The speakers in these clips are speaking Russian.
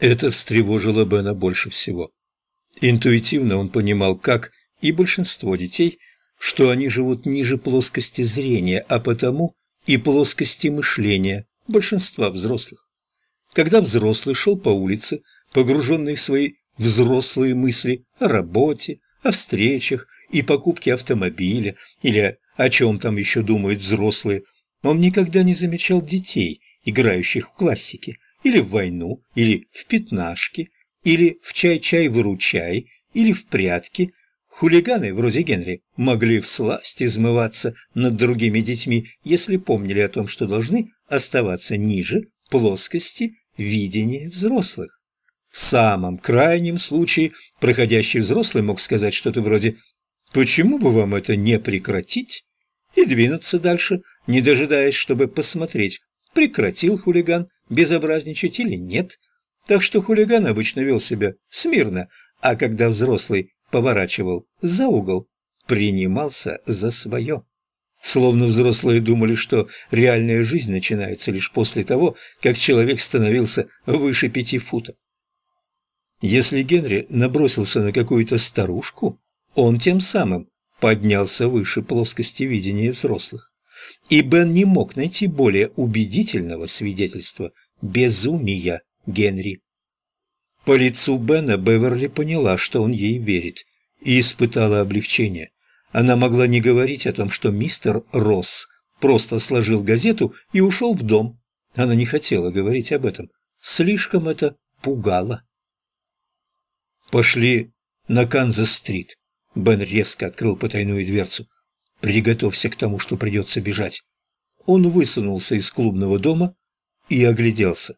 Это встревожило Бена больше всего. Интуитивно он понимал, как и большинство детей, что они живут ниже плоскости зрения, а потому и плоскости мышления большинства взрослых. Когда взрослый шел по улице, погруженный в свои взрослые мысли о работе, о встречах и покупке автомобиля или о чем там еще думают взрослые, он никогда не замечал детей, играющих в классике, или в войну, или в пятнашки, или в чай-чай-выручай, или в прятки. Хулиганы, вроде Генри, могли всласть измываться над другими детьми, если помнили о том, что должны оставаться ниже плоскости видения взрослых. В самом крайнем случае проходящий взрослый мог сказать что-то вроде «Почему бы вам это не прекратить?» и двинуться дальше, не дожидаясь, чтобы посмотреть, прекратил хулиган безобразничать или нет. Так что хулиган обычно вел себя смирно, а когда взрослый поворачивал за угол, принимался за свое. Словно взрослые думали, что реальная жизнь начинается лишь после того, как человек становился выше пяти футов. Если Генри набросился на какую-то старушку, он тем самым поднялся выше плоскости видения взрослых. И Бен не мог найти более убедительного свидетельства безумия Генри. По лицу Бена Беверли поняла, что он ей верит, и испытала облегчение. Она могла не говорить о том, что мистер Росс просто сложил газету и ушел в дом. Она не хотела говорить об этом. Слишком это пугало. Пошли на Канзас-стрит. Бен резко открыл потайную дверцу. «Приготовься к тому, что придется бежать». Он высунулся из клубного дома и огляделся.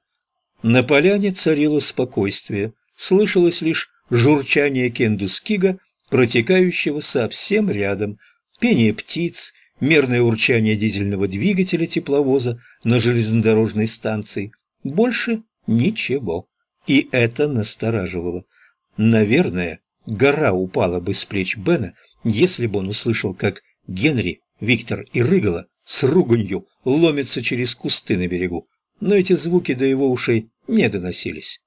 На поляне царило спокойствие, слышалось лишь журчание кендускига, протекающего совсем рядом, пение птиц, мерное урчание дизельного двигателя тепловоза на железнодорожной станции. Больше ничего. И это настораживало. Наверное, гора упала бы с плеч Бена, если бы он услышал, как Генри, Виктор и Рыгала с руганью ломятся через кусты на берегу, но эти звуки до его ушей не доносились.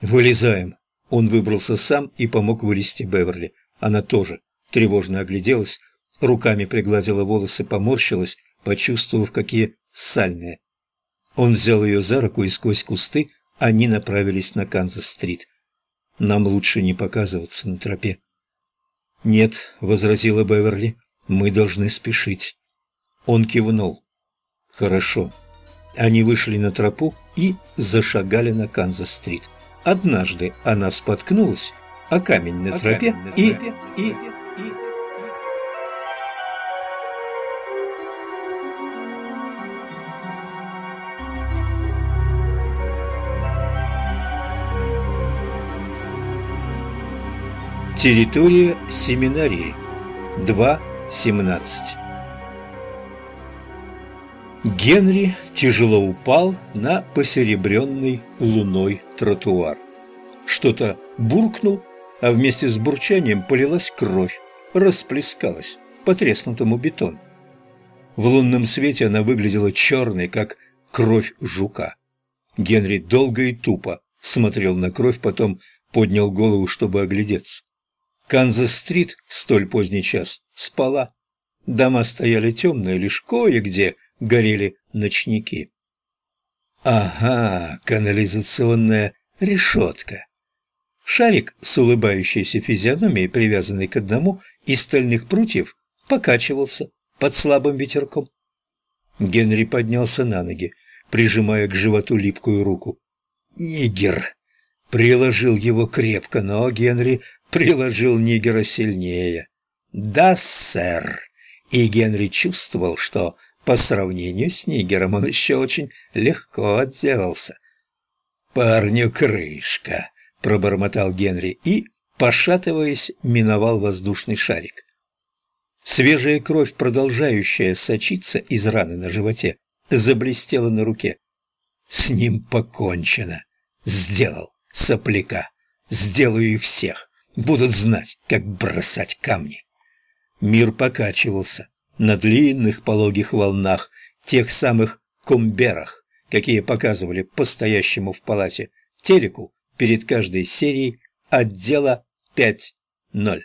«Вылезаем!» Он выбрался сам и помог вылезти Беверли. Она тоже тревожно огляделась, руками пригладила волосы, поморщилась, почувствовав, какие сальные. Он взял ее за руку, и сквозь кусты они направились на Канзас-стрит. Нам лучше не показываться на тропе. «Нет», — возразила Беверли, — «мы должны спешить». Он кивнул. «Хорошо». Они вышли на тропу и зашагали на Канзас-стрит. Однажды она споткнулась о камень на тропе и... и... Территория семинарии 2.17 Генри тяжело упал на посеребренный луной тротуар. Что-то буркнул, а вместе с бурчанием полилась кровь, расплескалась по треснутому бетону. В лунном свете она выглядела черной, как кровь жука. Генри долго и тупо смотрел на кровь, потом поднял голову, чтобы оглядеться. Канзас-стрит в столь поздний час спала. Дома стояли темные, лишь кое-где горели ночники. Ага, канализационная решетка. Шарик с улыбающейся физиономией, привязанный к одному из стальных прутьев, покачивался под слабым ветерком. Генри поднялся на ноги, прижимая к животу липкую руку. «Нигер!» Приложил его крепко, но Генри приложил Нигера сильнее. «Да, сэр!» И Генри чувствовал, что по сравнению с Нигером он еще очень легко отделался. «Парню крышка!» — пробормотал Генри и, пошатываясь, миновал воздушный шарик. Свежая кровь, продолжающая сочиться из раны на животе, заблестела на руке. «С ним покончено!» «Сделал, сопляка! Сделаю их всех! Будут знать, как бросать камни. Мир покачивался на длинных пологих волнах, тех самых комберах, какие показывали по стоящему в палате телеку перед каждой серией отдела 5.0.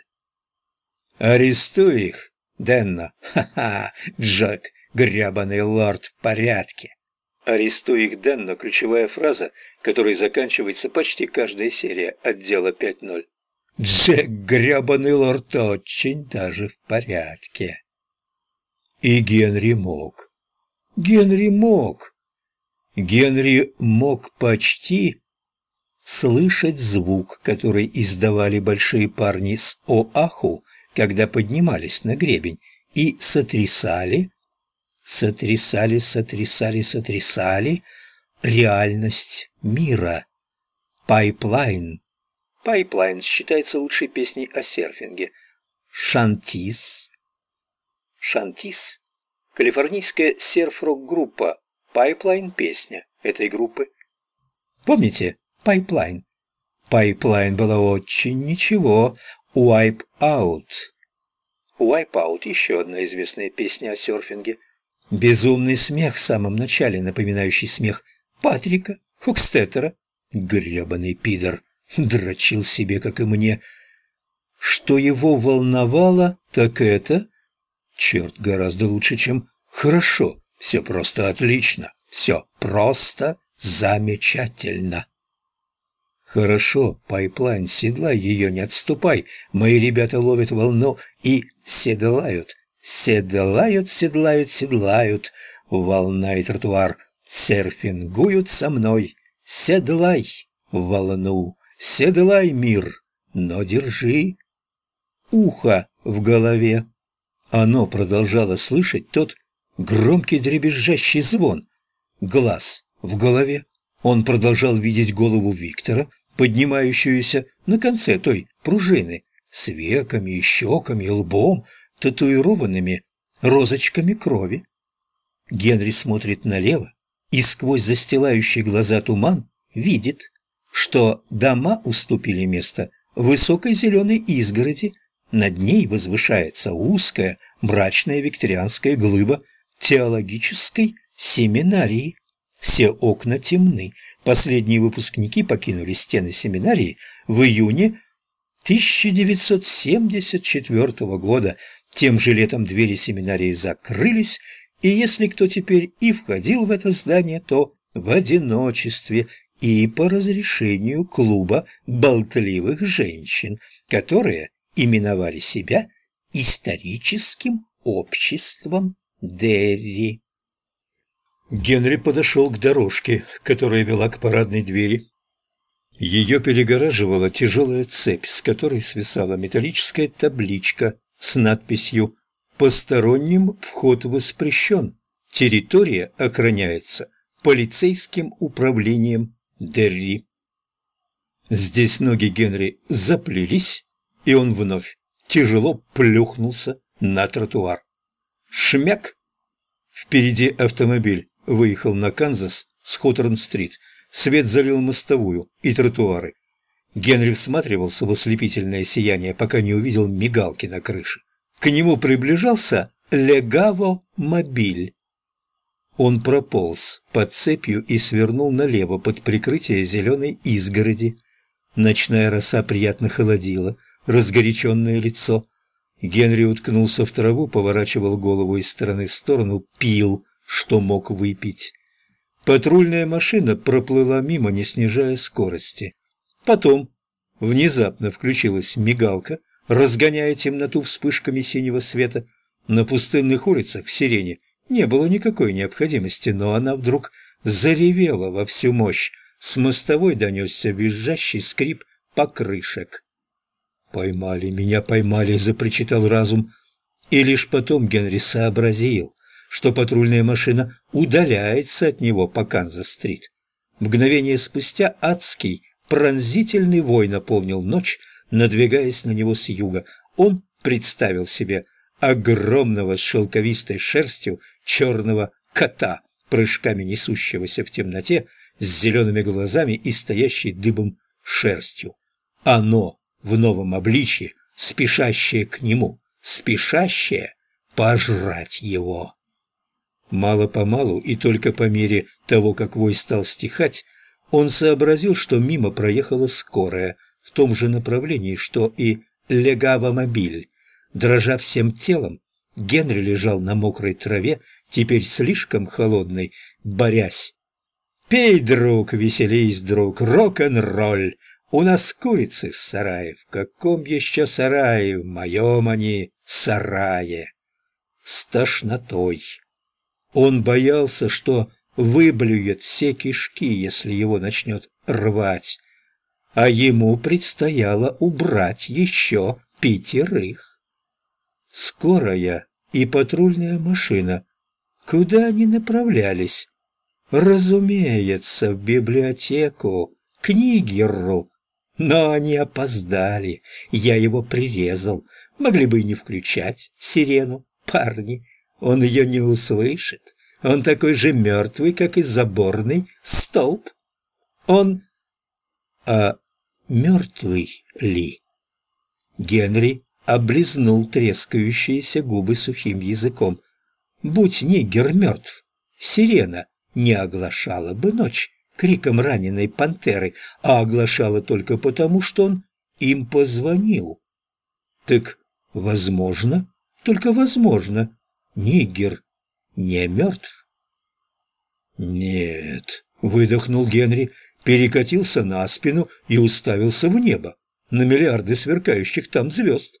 «Арестуй их, Денна! Ха-ха! Джек, грябаный лорд в порядке!» «Арестуй их, Денна» – ключевая фраза, которой заканчивается почти каждая серия отдела 5.0. Джек, грябаный лорд, очень даже в порядке. И Генри мог. Генри мог. Генри мог почти слышать звук, который издавали большие парни с Оаху, когда поднимались на гребень, и сотрясали, сотрясали, сотрясали, сотрясали реальность мира. Пайплайн. Пайплайн считается лучшей песней о серфинге. Шантис. Шантис. Калифорнийская серф-рок-группа. Пайплайн – песня этой группы. Помните Пайплайн? Пайплайн была очень ничего. Wipe Out. Wipe Out – еще одна известная песня о серфинге. Безумный смех в самом начале, напоминающий смех Патрика Хукстеттера. Гребаный пидор дрочил себе, как и мне. Что его волновало, так это... Черт, гораздо лучше, чем хорошо. Все просто отлично. Все просто замечательно. Хорошо, пайплайн, седлай ее, не отступай. Мои ребята ловят волну и седлают. Седлают, седлают, седлают. Волна и тротуар серфингуют со мной. Седлай волну, седлай мир, но держи ухо в голове. Оно продолжало слышать тот громкий дребезжащий звон. Глаз в голове. Он продолжал видеть голову Виктора, поднимающуюся на конце той пружины, с веками и щеками, и лбом, татуированными розочками крови. Генри смотрит налево и сквозь застилающий глаза туман видит, что дома уступили место высокой зеленой изгороди, над ней возвышается узкая, мрачная викторианская глыба теологической семинарии. Все окна темны. Последние выпускники покинули стены семинарии в июне 1974 года. Тем же летом двери семинарии закрылись, и если кто теперь и входил в это здание, то в одиночестве и по разрешению клуба болтливых женщин, которые именовали себя историческим обществом Дерри. Генри подошел к дорожке, которая вела к парадной двери. Ее перегораживала тяжелая цепь, с которой свисала металлическая табличка с надписью «Посторонним вход воспрещен. Территория охраняется полицейским управлением Дерри». Здесь ноги Генри заплелись, и он вновь тяжело плюхнулся на тротуар. Шмяк! Впереди автомобиль выехал на Канзас с Хоторн-стрит. Свет залил мостовую и тротуары. Генри всматривался в ослепительное сияние, пока не увидел мигалки на крыше. К нему приближался Легаво-мобиль. Он прополз под цепью и свернул налево под прикрытие зеленой изгороди. Ночная роса приятно холодила разгоряченное лицо. Генри уткнулся в траву, поворачивал голову из стороны в сторону, пил, что мог выпить. Патрульная машина проплыла мимо, не снижая скорости. Потом внезапно включилась мигалка, разгоняя темноту вспышками синего света. На пустынных улицах в сирене не было никакой необходимости, но она вдруг заревела во всю мощь. С мостовой донесся визжащий скрип покрышек. «Поймали, меня поймали!» – запричитал разум. И лишь потом Генри сообразил, что патрульная машина удаляется от него по Канзас-стрит. Мгновение спустя адский, пронзительный вой наполнил ночь, надвигаясь на него с юга. Он представил себе огромного с шелковистой шерстью черного кота, прыжками несущегося в темноте, с зелеными глазами и стоящей дыбом шерстью. Оно в новом обличье, спешащее к нему, спешащее пожрать его. Мало-помалу и только по мере того, как вой стал стихать, Он сообразил, что мимо проехала скорая в том же направлении, что и легавомобиль. Дрожа всем телом, Генри лежал на мокрой траве, теперь слишком холодной, борясь. «Пей, друг, веселись, друг, рок-н-ролль! У нас курицы в сарае. В каком еще сарае? В моем они сарае!» С тошнотой. Он боялся, что выблюет все кишки, если его начнет рвать, а ему предстояло убрать еще пятерых. Скорая и патрульная машина. Куда они направлялись? Разумеется, в библиотеку, к Нигеру. Но они опоздали, я его прирезал. Могли бы и не включать сирену, парни. Он ее не услышит. Он такой же мертвый, как и заборный столб. Он... А мертвый ли? Генри облизнул трескающиеся губы сухим языком. Будь Нигер мертв, сирена не оглашала бы ночь криком раненой пантеры, а оглашала только потому, что он им позвонил. Так, возможно, только возможно, Нигер не мертв? Нет, выдохнул Генри, перекатился на спину и уставился в небо, на миллиарды сверкающих там звезд.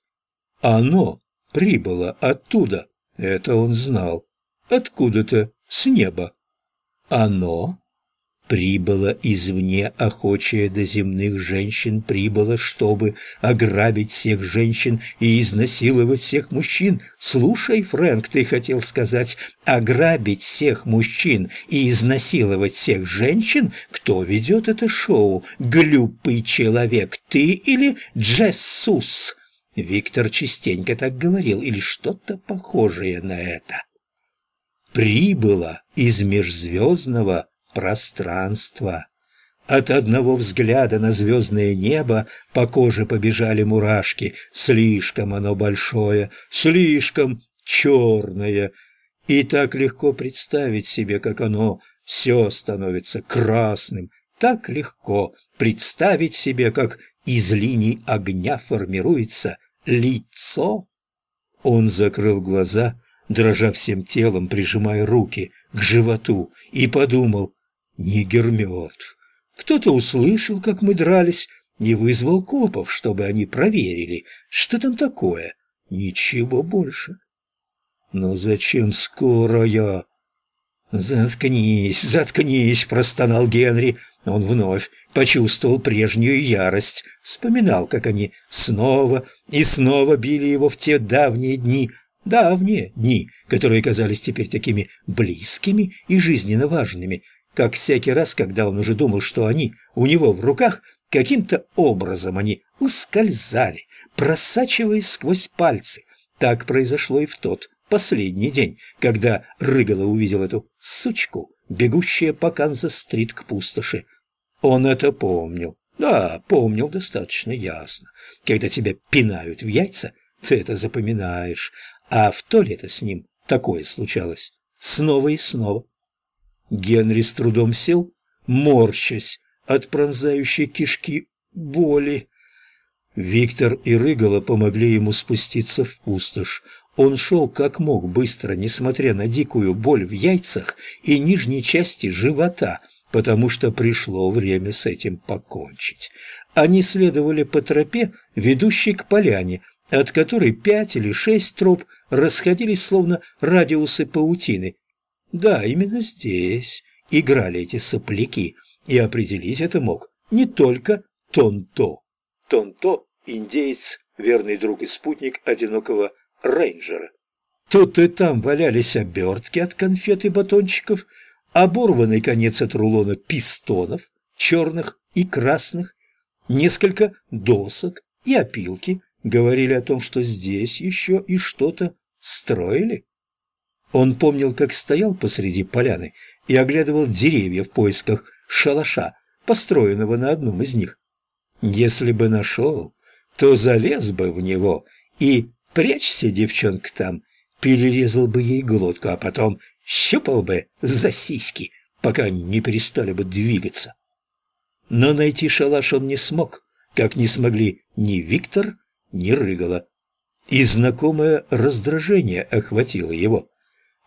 Оно прибыло оттуда, это он знал, откуда-то с неба. Оно прибыло извне, охочее до земных женщин, прибыло, чтобы ограбить всех женщин и изнасиловать всех мужчин. Слушай, Фрэнк, ты хотел сказать, ограбить всех мужчин и изнасиловать всех женщин? Кто ведет это шоу? Глюпый человек, ты или Джессус? Виктор частенько так говорил, или что-то похожее на это. Прибыло из межзвездного пространства. От одного взгляда на звездное небо по коже побежали мурашки. Слишком оно большое, слишком черное. И так легко представить себе, как оно все становится красным. Так легко представить себе, как из линий огня формируется лицо. Он закрыл глаза, дрожа всем телом, прижимая руки к животу, и подумал, Нигер мертв. Кто-то услышал, как мы дрались, и вызвал копов, чтобы они проверили, что там такое. Ничего больше. Но зачем скоро я? «Заткнись, заткнись!» – простонал Генри. Он вновь почувствовал прежнюю ярость, вспоминал, как они снова и снова били его в те давние дни, давние дни, которые казались теперь такими близкими и жизненно важными, как всякий раз, когда он уже думал, что они у него в руках, каким-то образом они ускользали, просачиваясь сквозь пальцы. Так произошло и в тот последний день, когда Рыгала увидел эту сучку, бегущая по Канзас-стрит к пустоши. Он это помнил. Да, помнил достаточно ясно. Когда тебя пинают в яйца, ты это запоминаешь. А в то лето с ним такое случалось снова и снова. Генри с трудом сел, морщась от пронзающей кишки боли. Виктор и Рыгала помогли ему спуститься в пустошь. Он шел как мог быстро, несмотря на дикую боль в яйцах и нижней части живота, потому что пришло время с этим покончить. Они следовали по тропе, ведущей к поляне, от которой пять или шесть троп расходились словно радиусы паутины, да, именно здесь играли эти сопляки, и определить это мог не только Тонто. Тонто – индеец, верный друг и спутник одинокого рейнджера. Тут и там валялись обертки от конфет и батончиков, оборванный конец от рулона пистонов, черных и красных, несколько досок и опилки говорили о том, что здесь еще и что-то строили. Он помнил, как стоял посреди поляны и оглядывал деревья в поисках шалаша, построенного на одном из них. Если бы нашел, то залез бы в него и, прячься, девчонка, там, перерезал бы ей глотку, а потом щупал бы за сиськи, пока не перестали бы двигаться. но найти шалаш он не смог, как не смогли ни Виктор, ни Рыгала. И знакомое раздражение охватило его.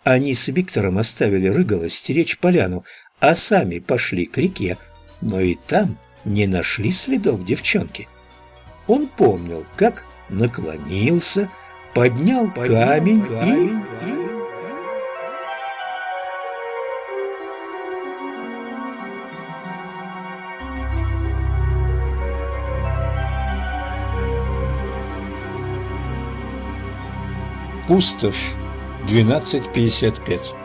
Они с Виктором оставили Рыгала стеречь поляну, а сами пошли к реке, но и там не нашли следов девчонки. Он помнил, как наклонился, поднял, поднял камень, камень и... и... Пустошь, 12.55.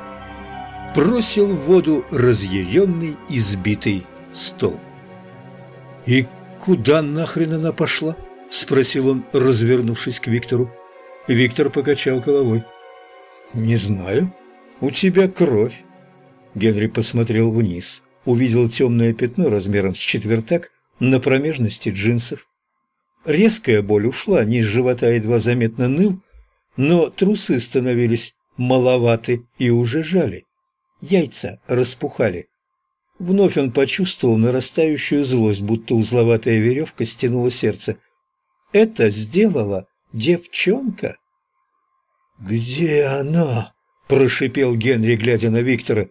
Бросил в воду разъяренный, избитый стол. «И куда нахрен она пошла?» – спросил он, развернувшись к Виктору. Виктор покачал головой. «Не знаю. У тебя кровь». Генри посмотрел вниз, увидел темное пятно размером с четвертак на промежности джинсов. Резкая боль ушла, низ живота едва заметно ныл, но трусы становились маловаты и уже жали. Яйца распухали. Вновь он почувствовал нарастающую злость, будто узловатая веревка стянула сердце. «Это сделала девчонка?» «Где она?» – прошипел Генри, глядя на Виктора.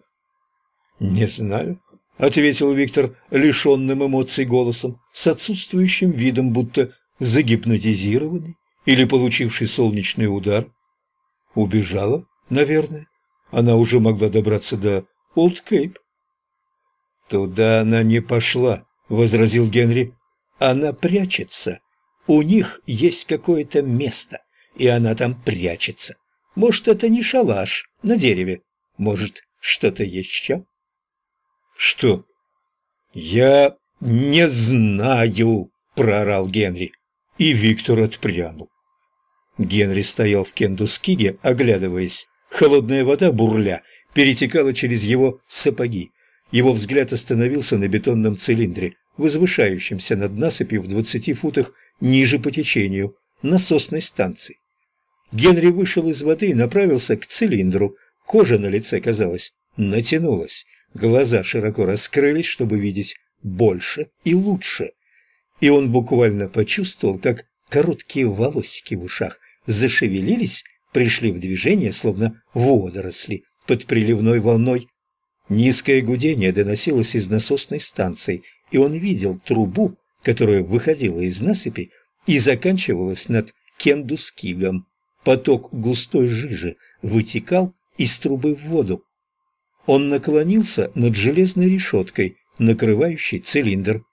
«Не знаю», – ответил Виктор лишенным эмоций голосом, с отсутствующим видом, будто загипнотизированный или получивший солнечный удар. Убежала, наверное. Она уже могла добраться до Олд Кейп. «Туда она не пошла», — возразил Генри. «Она прячется. У них есть какое-то место, и она там прячется. Может, это не шалаш на дереве, может, что-то еще?» «Что?» «Я не знаю», — проорал Генри, и Виктор отпрянул. Генри стоял в кендускиге, оглядываясь. Холодная вода, бурля, перетекала через его сапоги. Его взгляд остановился на бетонном цилиндре, возвышающемся над насыпью в двадцати футах ниже по течению, насосной станции. Генри вышел из воды и направился к цилиндру. Кожа на лице, казалось, натянулась. Глаза широко раскрылись, чтобы видеть больше и лучше. И он буквально почувствовал, как короткие волосики в ушах зашевелились, пришли в движение, словно водоросли под приливной волной. Низкое гудение доносилось из насосной станции, и он видел трубу, которая выходила из насыпи и заканчивалась над Кендускигом. Поток густой жижи вытекал из трубы в воду. Он наклонился над железной решеткой, накрывающей цилиндр,